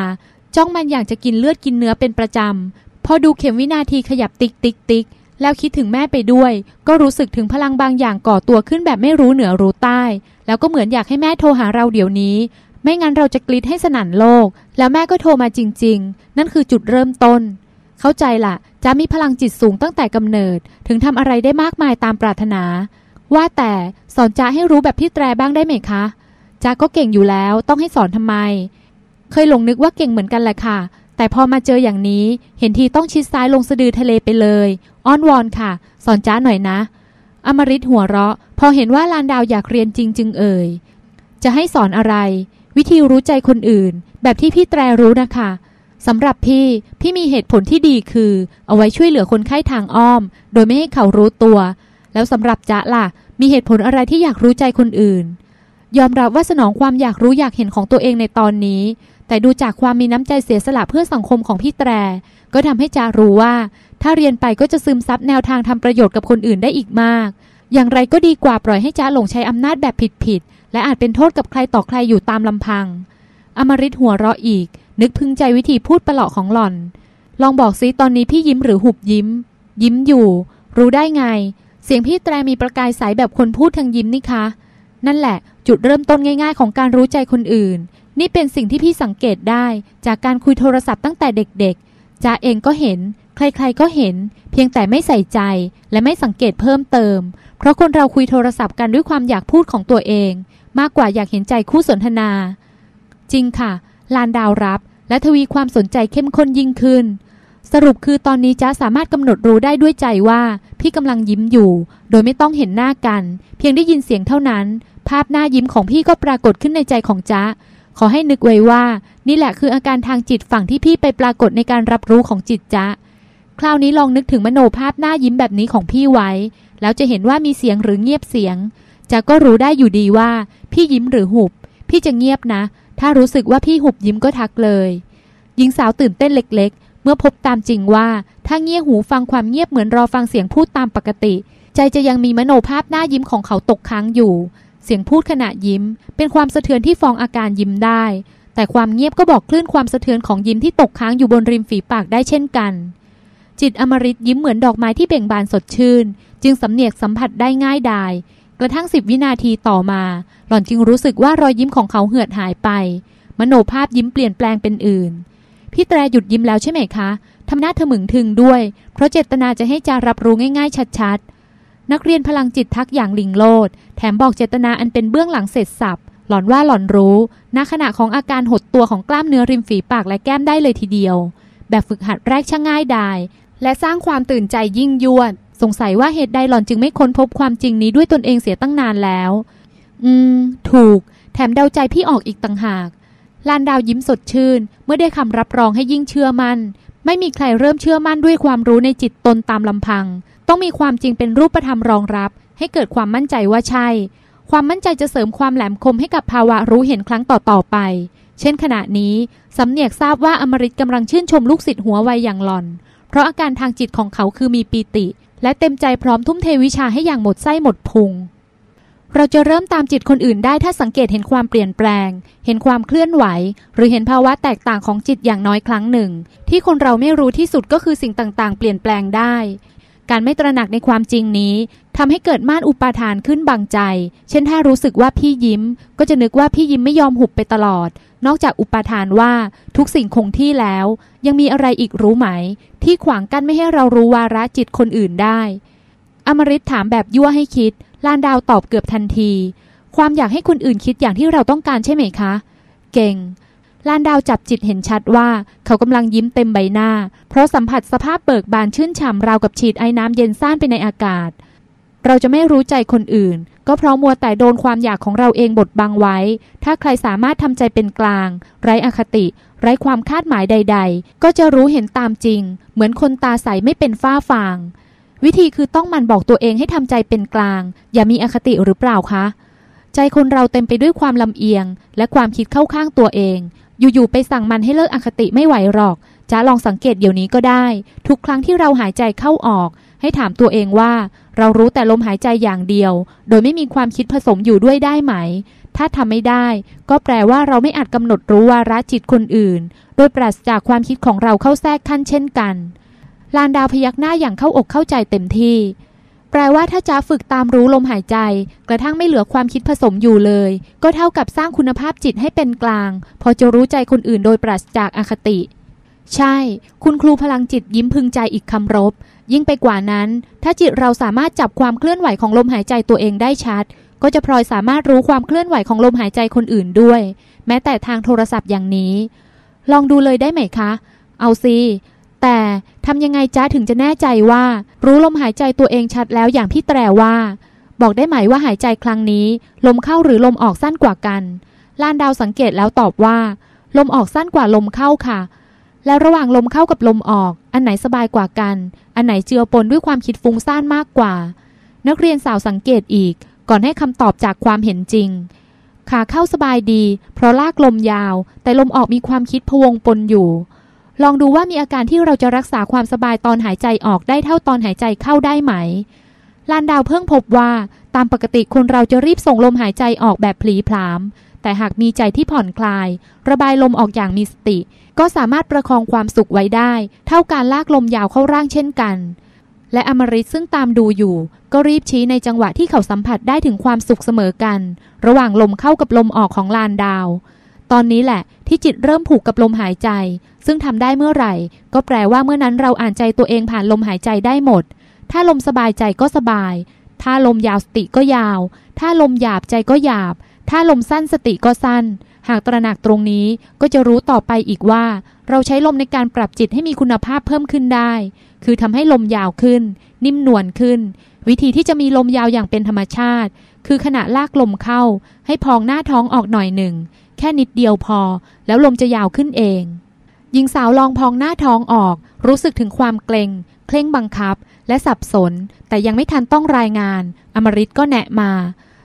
จ้องมันอย่างจะกินเลือดกินเนื้อเป็นประจำพอดูเข็มวินาทีขยับติ๊กติ๊กติ๊กแล้วคิดถึงแม่ไปด้วย ก็รู้สึกถึงพลังบางอย่างก่อตัวขึ้นแบบไม่รู้เหนือรู้ใต้ แล้วก็เหมือนอยากให้แม่โทรหาเราเดี๋ยวนี้ ไม่งั้นเราจะกรีดให้สนั่นโลก แล้วแม่ก็โทรมาจริง ๆ นั่นคือจุดเริ่มต้น เข้าใจละจ้ามีพลังจิตสูงตั้งแต่กำเนิด ถึงทำอะไรได้มากมายตามปรารถนา ว่าแต่สอนจ้าให้รู้แบบพี่แตรบ้างได้ไหมคะจ้าก็เก่งอยู่แล้วต้องให้สอนทำไม เคยหลงนึกว่าเก่งเหมือนกันแหละค่ะ แต่พอมาเจออย่างนี้ เห็นทีต้องชิดซ้ายลงสะดือทะเลไปเลย อ้อนวอนค่ะ สอนจ้าหน่อยนะ อมริตหัวเราะ พอเห็นว่าลานดาวอยากเรียนจริงจึงเอ่ย จะให้สอนอะไร วิธีรู้ใจคนอื่น แบบที่พี่แตรรู้นะคะสำหรับพี่ พี่มีเหตุผลที่ดีคือ เอาไว้ช่วยเหลือคนไข้ทางอ้อม โดยไม่ให้เขารู้ตัว แล้วสำหรับจ๊ะล่ะ มีเหตุผลอะไรที่อยากรู้ใจคนอื่น ยอมรับว่าสนองความอยากรู้อยากเห็นของตัวเองในตอนนี้ แต่ดูจากความมีน้ำใจเสียสละเพื่อสังคมของพี่แตร ก็ทำให้จารู้ว่า ถ้าเรียนไปก็จะซึมซับแนวทางทำประโยชน์กับคนอื่นได้อีกมาก อย่างไรก็ดีกว่าปล่อยให้จ้าหลงใช้อำนาจแบบผิดๆและอาจเป็นโทษกับใครต่อใครอยู่ตามลำพัง อมริตหัวเราะอีก นึกพึงใจวิธีพูดประหลาะของหล่อน ลองบอกซิตอนนี้พี่ยิ้มหรือหุบยิ้ม ยิ้มอยู่ รู้ได้ไง เสียงพี่แตรมีประกายใสแบบคนพูดทางยิ้มนี่คะ นั่นแหละ จุดเริ่มต้นง่ายๆ ของการรู้ใจคนอื่น นี่เป็นสิ่งที่พี่สังเกตได้ จากการคุยโทรศัพท์ตั้งแต่เด็กๆจ้าเองก็เห็น ใครๆก็เห็น เพียงแต่ไม่ใส่ใจและไม่สังเกตเพิ่มเติม เพราะคนเราคุยโทรศัพท์กันด้วยความอยากพูดของตัวเอง มากกว่าอยากเห็นใจคู่สนทนา จริงค่ะ ลานดาวรับ และทวีความสนใจเข้มข้นยิ่งขึ้น สรุปคือตอนนี้จ้าสามารถกำหนดรู้ได้ด้วยใจว่า พี่กำลังยิ้มอยู่ โดยไม่ต้องเห็นหน้ากัน เพียงได้ยินเสียงเท่านั้น ภาพหน้ายิ้มของพี่ก็ปรากฏขึ้นในใจของจ้าขอให้นึกไว้ว่า นี่แหละคืออาการทางจิตฝั่งที่พี่ไปปรากฏในการรับรู้ของจิตจ้าคราวนี้ลองนึกถึงมโนภาพหน้ายิ้มแบบนี้ของพี่ไว้ แล้วจะเห็นว่ามีเสียงหรือเงียบเสียงจ้าก็รู้ได้อยู่ดีว่า พี่ยิ้มหรือหุบ พี่จะเงียบนะ ถ้ารู้สึกว่าพี่หุบยิ้มก็ทักเลยหญิงสาวตื่นเต้นเล็กๆ เมื่อพบตามจริงว่า ถ้าเงี่ยหูฟังความเงียบเหมือนรอฟังเสียงพูดตามปกติ ใจจะยังมีมโนภาพหน้ายิ้มของเขาตกค้างอยู่ เสียงพูดขณะยิ้ม เป็นความสะเทือนที่ฟองอาการยิ้มได้ แต่ความเงียบก็บอกคลื่นความสะเทือนของยิ้มที่ตกค้างอยู่บนริมฝีปากได้เช่นกัน จิตอมริตยิ้มเหมือนดอกไม้ที่เบ่งบานสดชื่น จึงสำเนียกสัมผัสได้ง่ายดายกระทั่งสิบวินาทีต่อมา หล่อนจึงรู้สึกว่ารอยยิ้มของเขาเหือดหายไป มโนภาพยิ้มเปลี่ยนแปลงเป็นอื่น พี่แตรหยุดยิ้มแล้วใช่ไหมคะทำหน้าทะมึงถึงด้วย เพราะเจตนาจะให้จารับรู้ง่ายๆ ชัดๆ นักเรียนพลังจิตทักอย่างลิงโลด แถมบอกเจตนาอันเป็นเบื้องหลังเสร็จสับ หล่อนว่าหล่อนรู้ ณ ขณะของอาการหดตัวของกล้ามเนื้อริมฝีปากและแก้มได้เลยทีเดียว แบบฝึกหัดแรกช่างง่ายดาย และสร้างความตื่นใจยิ่งยวด สงสัยว่าเหตุใดหล่อนจึงไม่ค้นพบความจริงนี้ด้วยตนเองเสียตั้งนานแล้ว อืม ถูก แถมเดาใจพี่ออกอีกต่างหาก ลานดาวยิ้มสดชื่น เมื่อได้คำรับรองให้ยิ่งเชื่อมัน่น ไม่มีใครเริ่มเชื่อมั่นด้วยความรู้ในจิตตนตามลำพัง ต้องมีความจริงเป็นรูปธรรมรองรับ ให้เกิดความมั่นใจว่าใช่ ความมั่นใจจะเสริมความแหลมคมให้กับภาวะรู้เห็นครั้งต่อๆไป เช่นขณะนี้สำเนียกทราบว่าอมริตกำลังชื่นชมลูกศิษย์หัวไวอย่างหล่อน เพราะอาการทางจิตของเขาคือมีปีติ และเต็มใจพร้อมทุ่มเทวิชาให้อย่างหมดไส้หมดพุง เราจะเริ่มตามจิตคนอื่นได้ถ้าสังเกตเห็นความเปลี่ยนแปลง เห็นความเคลื่อนไหว หรือเห็นภาวะแตกต่างของจิตอย่างน้อยครั้งหนึ่ง ที่คนเราไม่รู้ที่สุดก็คือสิ่งต่างๆ เปลี่ยนแปลงได้ การไม่ตระหนักในความจริงนี้ทำให้เกิดม่านอุปาทานขึ้นบางใจ เช่นถ้ารู้สึกว่าพี่ยิ้ม ก็จะนึกว่าพี่ยิ้มไม่ยอมหุบไปตลอด นอกจากอุปาทานว่าทุกสิ่งคงที่แล้ว ยังมีอะไรอีกรู้ไหม ที่ขวางกั้นไม่ให้เรารู้วาระจิตคนอื่นได้ อมริตถามแบบยั่วให้คิด ลานดาวตอบเกือบทันที ความอยากให้คนอื่นคิดอย่างที่เราต้องการใช่ไหมคะ เก่ง ลานดาวจับจิตเห็นชัดว่า เขากำลังยิ้มเต็มใบหน้า เพราะสัมผัสสภาพเบิกบานชื่นฉ่ำราวกับฉีดไอ้น้ำเย็นซ่านไปในอากาศ เราจะไม่รู้ใจคนอื่น ก็เพราะมัวแต่โดนความอยากของเราเองบดบังไว้ ถ้าใครสามารถทำใจเป็นกลาง ไร้อคติ ไร้ความคาดหมายใด ๆ ก็จะรู้เห็นตามจริง เหมือนคนตาใสไม่เป็นฝ้าฟาง วิธีคือต้องมันบอกตัวเองให้ทำใจเป็นกลาง อย่ามีอคติหรือเปล่าคะ ใจคนเราเต็มไปด้วยความลำเอียง และความคิดเข้าข้างตัวเอง อยู่ๆไปสั่งมันให้เลิกอคติไม่ไหวหรอกจะลองสังเกตเดี๋ยวนี้ก็ได้ ทุกครั้งที่เราหายใจเข้าออก ให้ถามตัวเองว่า เรารู้แต่ลมหายใจอย่างเดียว โดยไม่มีความคิดผสมอยู่ด้วยได้ไหม ถ้าทำไม่ได้ ก็แปลว่าเราไม่อาจกำหนดรู้วาระจิตคนอื่น โดยปราศจากความคิดของเราเข้าแทรกขั้นเช่นกัน ลานดาวพยักหน้าอย่างเข้าอกเข้าใจเต็มที่ แปลว่าถ้าจ้าฝึกตามรู้ลมหายใจ กระทั่งไม่เหลือความคิดผสมอยู่เลย ก็เท่ากับสร้างคุณภาพจิตให้เป็นกลาง พอจะรู้ใจคนอื่นโดยปราศจากอคติ ใช่ คุณครูพลังจิตยิ้มพึงใจอีกคำรบ ยิ่งไปกว่านั้น ถ้าจิตเราสามารถจับความเคลื่อนไหวของลมหายใจตัวเองได้ชัด ก็จะพลอยสามารถรู้ความเคลื่อนไหวของลมหายใจคนอื่นด้วย แม้แต่ทางโทรศัพท์อย่างนี้ ลองดูเลยได้ไหมคะ เอาสิ แต่ทำยังไงจ้าถึงจะแน่ใจว่า รู้ลมหายใจตัวเองชัดแล้วอย่างพี่แตรว่า บอกได้ไหมว่าหายใจครั้งนี้ ลมเข้าหรือลมออกสั้นกว่ากันลานดาวสังเกตแล้วตอบว่า ลมออกสั้นกว่าลมเข้าค่ะ แล้วระหว่างลมเข้ากับลมออก อันไหนสบายกว่ากัน อันไหนเจือปนด้วยความคิดฟุ้งซ่านมากกว่า นักเรียนสาวสังเกตอีก ก่อนให้คำตอบจากความเห็นจริงขาเข้าสบายดี เพราะลากลมยาว แต่ลมออกมีความคิดพวงปนอยู่ ลองดูว่ามีอาการที่เราจะรักษาความสบายตอนหายใจออกได้เท่าตอนหายใจเข้าได้ไหม ลานดาวเพิ่งพบว่าตามปกติคนเราจะรีบส่งลมหายใจออกแบบผลีผลาม แต่หากมีใจที่ผ่อนคลาย ระบายลมออกอย่างมีสติ ก็สามารถประคองความสุขไว้ได้ เท่าการลากลมยาวเข้าร่างเช่นกัน และอมริตซึ่งตามดูอยู่ ก็รีบชี้ในจังหวะที่เขาสัมผัสได้ถึงความสุขเสมอกัน ระหว่างลมเข้ากับลมออกของลานดาว ตอนนี้แหละที่จิตเริ่มผูกกับลมหายใจ ซึ่งทำได้เมื่อไหร่ ก็แปลว่าเมื่อนั้นเราอ่านใจตัวเองผ่านลมหายใจได้หมด ถ้าลมสบายใจก็สบาย ถ้าลมยาวสติก็ยาว ถ้าลมหยาบใจก็หยาบ ถ้าลมสั้นสติก็สั้น หากตระหนักตรงนี้ก็จะรู้ต่อไปอีกว่า เราใช้ลมในการปรับจิตให้มีคุณภาพเพิ่มขึ้นได้ คือทำให้ลมยาวขึ้น นิ่มนวลขึ้น วิธีที่จะมีลมยาวอย่างเป็นธรรมชาติ คือขณะลากลมเข้า ให้พองหน้าท้องออกหน่อยหนึ่ง แค่นิดเดียวพอ แล้วลมจะยาวขึ้นเอง หญิงสาวลองพองหน้าท้องออก รู้สึกถึงความเกรงเคร่งบังคับ และสับสน แต่ยังไม่ทันต้องรายงาน อมริตก็แนะมา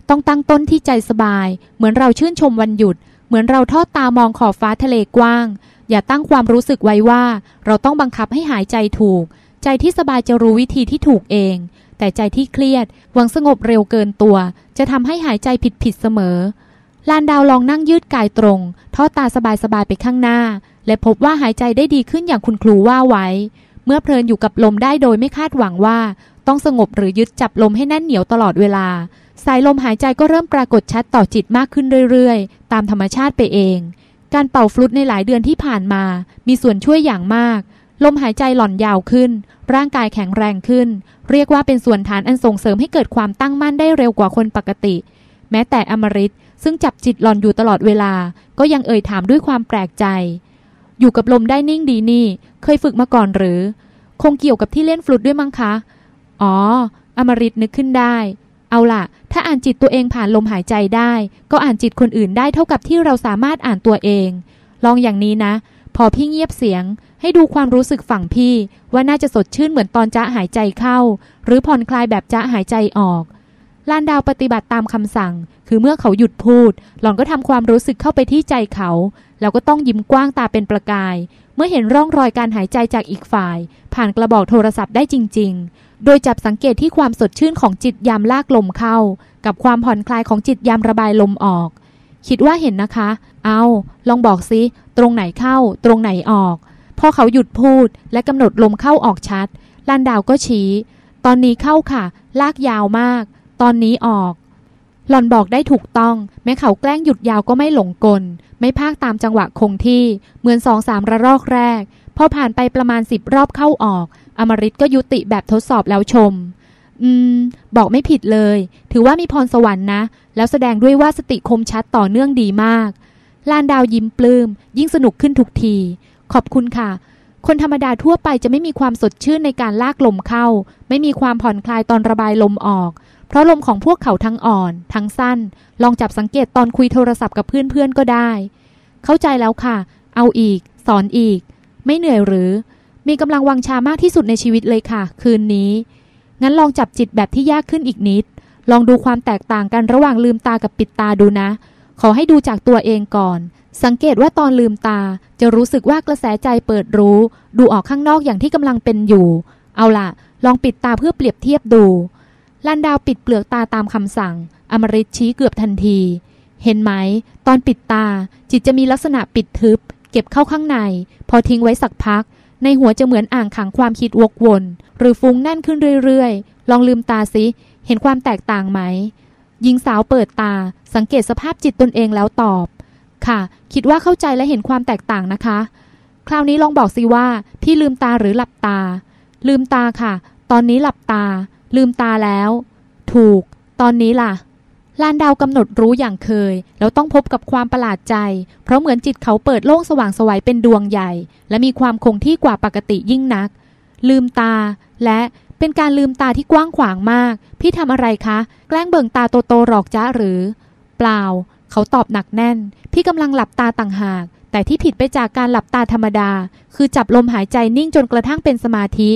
ต้องตั้งต้นที่ใจสบาย เหมือนเราชื่นชมวันหยุด เหมือนเราทอดตามองขอบฟ้าทะเลกว้าง อย่าตั้งความรู้สึกไว้ว่า เราต้องบังคับให้หายใจถูก ใจที่สบายจะรู้วิธีที่ถูกเองแต่ใจที่เครียด หวังสงบเร็วเกินตัว จะทำให้หายใจผิดผิดเสมอ ลานดาวลองนั่งยืดกายตรง ทอดตาสบายๆไปข้างหน้า และพบว่าหายใจได้ดีขึ้นอย่างคุณครูว่าไว้ เมื่อเพลินอยู่กับลมได้โดยไม่คาดหวังว่า ต้องสงบหรือยึดจับลมให้แน่นเหนียวตลอดเวลา สายลมหายใจก็เริ่มปรากฏชัดต่อจิตมากขึ้นเรื่อยๆ ตามธรรมชาติไปเอง การเป่าฟลุตในหลายเดือนที่ผ่านมา มีส่วนช่วยอย่างมาก ลมหายใจหล่อนยาวขึ้น ร่างกายแข็งแรงขึ้น เรียกว่าเป็นส่วนฐานอันส่งเสริมให้เกิดความตั้งมั่นได้เร็วกว่าคนปกติ แม้แต่อมริต ซึ่งจับจิตหล่อนอยู่ตลอดเวลา ก็ยังเอ่ยถามด้วยความแปลกใจ อยู่กับลมได้นิ่งดีนี่ เคยฝึกมาก่อนหรือ คงเกี่ยวกับที่เล่นฟลุตด้วยมั้งคะ อ๋อ อมริตนึกขึ้นได้ เอาล่ะ ถ้าอ่านจิตตัวเองผ่านลมหายใจได้ ก็อ่านจิตคนอื่นได้เท่ากับที่เราสามารถอ่านตัวเอง ลองอย่างนี้นะ พอพี่เงียบเสียง ให้ดูความรู้สึกฝั่งพี่ ว่าน่าจะสดชื่นเหมือนตอนจ้าหายใจเข้า หรือผ่อนคลายแบบจ้าหายใจออก ลานดาวปฏิบัติตามคำสั่ง คือเมื่อเขาหยุดพูด หล่อนก็ทำความรู้สึกเข้าไปที่ใจเขา แล้วก็ต้องยิ้มกว้างตาเป็นประกาย เมื่อเห็นร่องรอยการหายใจจากอีกฝ่าย ผ่านกระบอกโทรศัพท์ได้จริง ๆ โดยจับสังเกตที่ความสดชื่นของจิตยามลากลมเข้า กับความผ่อนคลายของจิตยามระบายลมออก คิดว่าเห็นนะคะ เอาลองบอกซิตรงไหนเข้า ตรงไหนออก พอเขาหยุดพูด และกำหนดลมเข้าออกชัดลานดาวก็ชี้ ตอนนี้เข้าค่ะ ลากยาวมาก ตอนนี้ออก หล่อนบอกได้ถูกต้อง แม้เขาแกล้งหยุดยาวก็ไม่หลงกล ไม่พากตามจังหวะคงที่เหมือนสองสามระลอกแรก พอผ่านไปประมาณสิบรอบเข้าออก อมริตก็ยุติแบบทดสอบแล้วชม อืม บอกไม่ผิดเลย ถือว่ามีพรสวรรค์นะ แล้วแสดงด้วยว่าสติคมชัดต่อเนื่องดีมากลานดาวยิ้มปลืม้ม ยิ่งสนุกขึ้นทุกที ขอบคุณค่ะ คนธรรมดาทั่วไปจะไม่มีความสดชื่นในการลากลมเข้า ไม่มีความผ่อนคลายตอนระบายลมออก เพราะลมของพวกเขาทั้งอ่อนทั้งสั้น ลองจับสังเกตตอนคุยโทรศัพท์กับเพื่อนๆก็ได้ เข้าใจแล้วค่ะ เอาอีก สอนอีก ไม่เหนื่อยหรือ มีกำลังวังชามากที่สุดในชีวิตเลยค่ะ คืนนี้ งั้นลองจับจิตแบบที่ยากขึ้นอีกนิด ลองดูความแตกต่างกันระหว่างลืมตากับปิดตาดูนะ ขอให้ดูจากตัวเองก่อน สังเกตว่าตอนลืมตา จะรู้สึกว่ากระแสใจเปิดรู้ ดูออกข้างนอกอย่างที่กำลังเป็นอยู่ เอาล่ะ ลองปิดตาเพื่อเปรียบเทียบดู ลันดาวปิดเปลือกตาตามคำสั่ง อมริตชี้เกือบทันที เห็นไหม ตอนปิดตา จิตจะมีลักษณะปิดทึบ เก็บเข้าข้างใน พอทิ้งไว้สักพัก ในหัวจะเหมือนอ่างขังความคิดวกวน หรือฟุ้งแน่นขึ้นเรื่อยๆ ลองลืมตาสิ เห็นความแตกต่างไหม หญิงสาวเปิดตา สังเกตสภาพจิตตนเองแล้วตอบ ค่ะ คิดว่าเข้าใจและเห็นความแตกต่างนะคะ คราวนี้ลองบอกสิว่า พี่ลืมตาหรือหลับตา ลืมตาค่ะ ตอนนี้หลับตา ลืมตาแล้ว ถูก ตอนนี้ล่ะลานดาวกำหนดรู้อย่างเคย แล้วต้องพบกับความประหลาดใจ เพราะเหมือนจิตเขาเปิดโล่งสว่างสวัยเป็นดวงใหญ่ และมีความคงที่กว่าปกติยิ่งนัก ลืมตา และเป็นการลืมตาที่กว้างขวางมาก พี่ทำอะไรคะ แกล้งเบิ่งตาโตๆหรอกจ้าหรือ เปล่า เขาตอบหนักแน่น พี่กำลังหลับตาต่างหาก แต่ที่ผิดไปจากการหลับตาธรรมดา คือจับลมหายใจนิ่งจนกระทั่งเป็นสมาธิ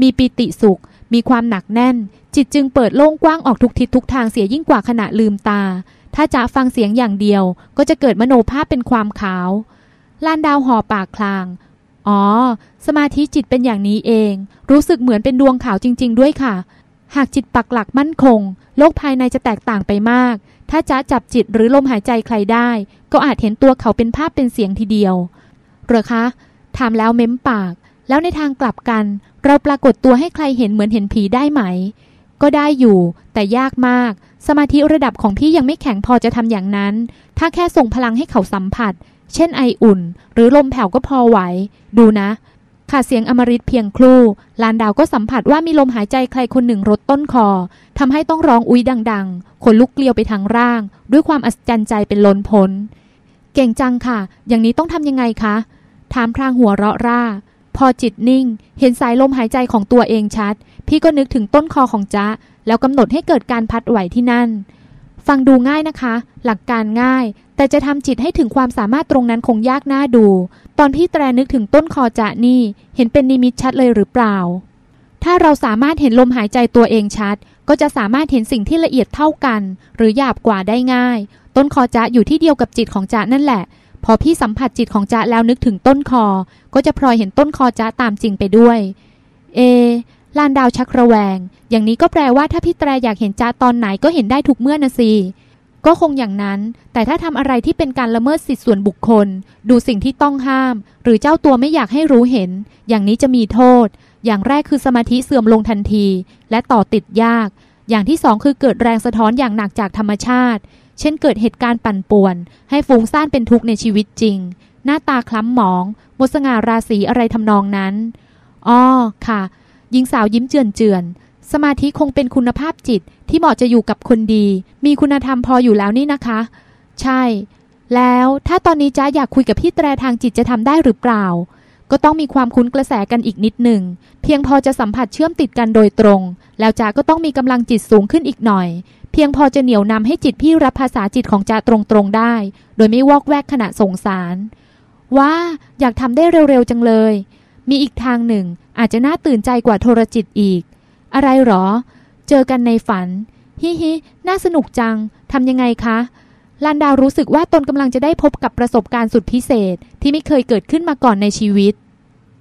มีปิติสุข มีความหนักแน่น จิตจึงเปิดโล่งกว้างออกทุกทิศทุกทางเสียยิ่งกว่าขณะลืมตา ถ้าจะฟังเสียงอย่างเดียว ก็จะเกิดมโนภาพเป็นความขาวลานดาวห่อปากคลาง อ๋อ สมาธิจิตเป็นอย่างนี้เอง รู้สึกเหมือนเป็นดวงขาวจริง ๆ ด้วยค่ะ หากจิตปักหลักมั่นคง โลกภายในจะแตกต่างไปมาก ถ้าจะจับจิตหรือลมหายใจใครได้ ก็อาจเห็นตัวเขาเป็นภาพเป็นเสียงทีเดียวเหรอคะ ถามแล้วเม้มปาก แล้วในทางกลับกัน เราปรากฏตัวให้ใครเห็นเหมือนเห็นผีได้ไหม ก็ได้อยู่ แต่ยากมาก สมาธิระดับของพี่ยังไม่แข็งพอจะทำอย่างนั้น ถ้าแค่ส่งพลังให้เขาสัมผัส เช่นไออุ่น หรือลมแผ่วก็พอไหว ดูนะขาดเสียงอมริตเพียงครู่ ลานดาวก็สัมผัสว่ามีลมหายใจใครคนหนึ่งรดต้นคอทำให้ต้องร้องอุ้ยดังๆ ขนลุกเกลียวไปทางร่าง ด้วยความอัศจรรย์ใจเป็นล้นพ้น เก่งจังค่ะ อย่างนี้ต้องทำยังไงคะ ถามพรางหัวเราะร่า พอจิตนิ่ง เห็นสายลมหายใจของตัวเองชัด พี่ก็นึกถึงต้นคอของจ๊ะ แล้วกำหนดให้เกิดการพัดไหวที่นั่น ฟังดูง่ายนะคะ หลักการง่าย แต่จะทำจิตให้ถึงความสามารถตรงนั้นคงยากน่าดู ตอนพี่แตรนึกถึงต้นคอจะนี่ เห็นเป็นนิมิตชัดเลยหรือเปล่า ถ้าเราสามารถเห็นลมหายใจตัวเองชัด ก็จะสามารถเห็นสิ่งที่ละเอียดเท่ากัน หรือหยาบกว่าได้ง่าย ต้นคอจะอยู่ที่เดียวกับจิตของจะนั่นแหละ พอพี่สัมผัสจิตของจะแล้วนึกถึงต้นคอ ก็จะพลอยเห็นต้นคอจะตามจริงไปด้วย เอลานดาวชักระแวง อย่างนี้ก็แปลว่าถ้าพี่แตรอยากเห็นจ้าตอนไหนก็เห็นได้ทุกเมื่อนะสิก็คงอย่างนั้น แต่ถ้าทำอะไรที่เป็นการละเมิดสิทธิส่วนบุคคล ดูสิ่งที่ต้องห้าม หรือเจ้าตัวไม่อยากให้รู้เห็น อย่างนี้จะมีโทษ อย่างแรกคือสมาธิเสื่อมลงทันที และต่อติดยาก อย่างที่สองคือเกิดแรงสะท้อนอย่างหนักจากธรรมชาติ เช่นเกิดเหตุการณ์ปั่นป่วน ให้ฟุ้งซ่านเป็นทุกข์ในชีวิตจริง หน้าตาคล้ำหมองมดสง่าราศีอะไรทำนองนั้นอ๋อค่ะ หญิงสาวยิ้มเจือนเจือนสมาธิคงเป็นคุณภาพจิตที่เหมาะจะอยู่กับคนดี มีคุณธรรมพออยู่แล้วนี่นะคะ ใช่ แล้วถ้าตอนนี้จ้าอยากคุยกับพี่แตรทางจิตจะทำได้หรือเปล่า ก็ต้องมีความคุ้นกระแสกันอีกนิดหนึ่ง เพียงพอจะสัมผัสเชื่อมติดกันโดยตรง แล้วจ้าก็ต้องมีกำลังจิตสูงขึ้นอีกหน่อย เพียงพอจะเหนี่ยวนำให้จิตพี่รับภาษาจิตของจ้าตรงๆได้ โดยไม่วอกแวกขณะส่งสาร ว่าอยากทำได้เร็วๆจังเลย มีอีกทางหนึ่งอาจจะน่าตื่นใจกว่าโทรจิตอีก อะไรหรอ เจอกันในฝัน ฮิฮิน่าสนุกจังทำยังไงคะลันดาวรู้สึกว่าตนกำลังจะได้พบกับประสบการณ์สุดพิเศษที่ไม่เคยเกิดขึ้นมาก่อนในชีวิต